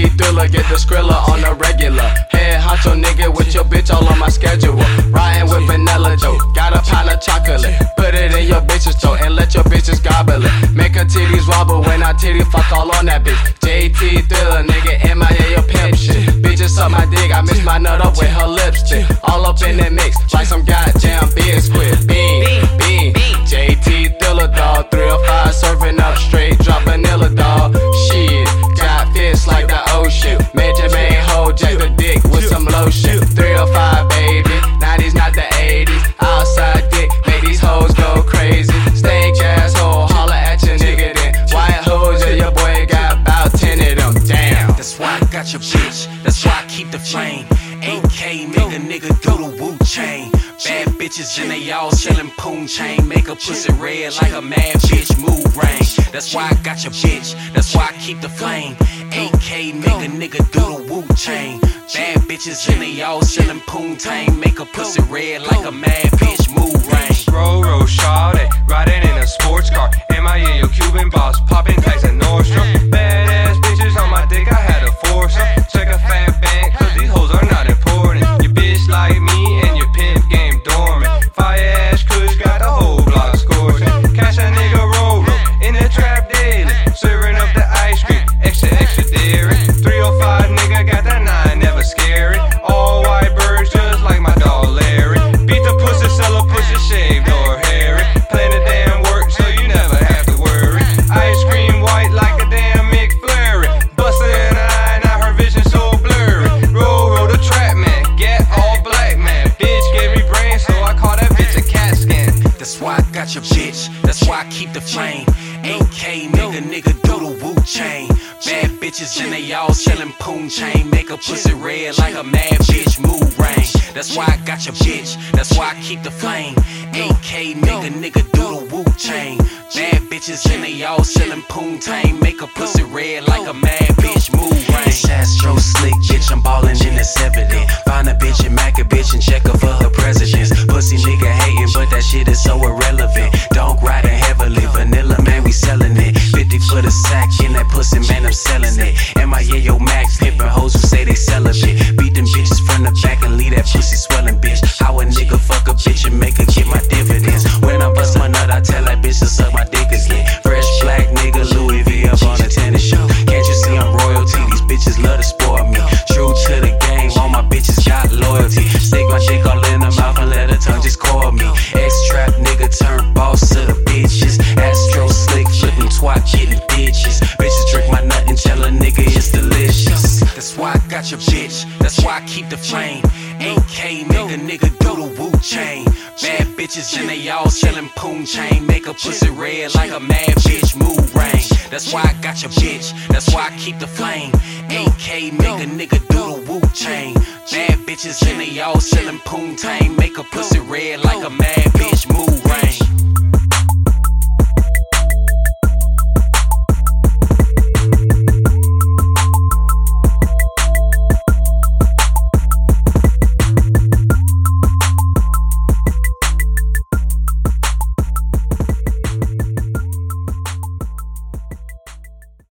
Thriller, get the skrilla on the regular. Head honcho nigga with your bitch all on my schedule. Riding with vanilla Joe, got a pound of chocolate. Put it in your bitch's throat and let your bitches gobble it. Make her titties wobble when I titty fuck all on that bitch. JT Thriller, nigga, MIA your pimp shit. Bitches suck my dick, I mix my nut up with her lipstick. All up in that bitch. That's why I keep the flame. AK nigga, nigga, do the Wu chain. Bad bitches and they all sellin' poon chain. Make a pussy red like a mad bitch. Move rain. That's why I got your bitch. That's why I keep the flame. AK nigga, nigga, do the Wu chain. Bad bitches and they all sellin' poon chain. Make a pussy red like a mad bitch. Move rain. Roll, roll, shawty, riding in the flame. AK nigga, nigga, do the Wu chain. Bad bitches and they all sellin' poon chain. Make a pussy red like a mad bitch. Move rain. That's why I got your bitch. That's why I keep the flame. AK nigga, nigga, do the Wu chain. Bad bitches and they all sellin' poon chain. Make a pussy red like a mad bitch. Move rain. It's Astro slick, bitch. I'm ballin' and it's evident. Find a pussy, man, I'm sellin' it. MIA, yo, Max, pimpin' hoes who say they celibate. Beat them bitches from the back and leave that pussy swellin', bitch. How a nigga fuck a bitch and make her get my dividends. When I bust my nut, I tell that bitch to suck my dick again. Fresh black nigga, Louis V up on a tennis shoe. Can't you see I'm royalty? These bitches love to spoil me. True to the game, all my bitches got loyalty. Stick my dick all in her mouth and let her tongue just call me. X trap nigga turn boss to the bitches. Astro slick, flippin' twat, getting bitches. Bitches That's why I got your bitch. That's why I keep the flame. AK nigga, nigga, do the Wu chain. Bad bitches and they all sellin' poon chain. Make a pussy red like a mad bitch. Move rain. That's why I got your bitch. That's why I keep the flame. AK nigga, nigga, do the Wu chain. Bad bitches and they all sellin' poon chain. Make a pussy red like a mad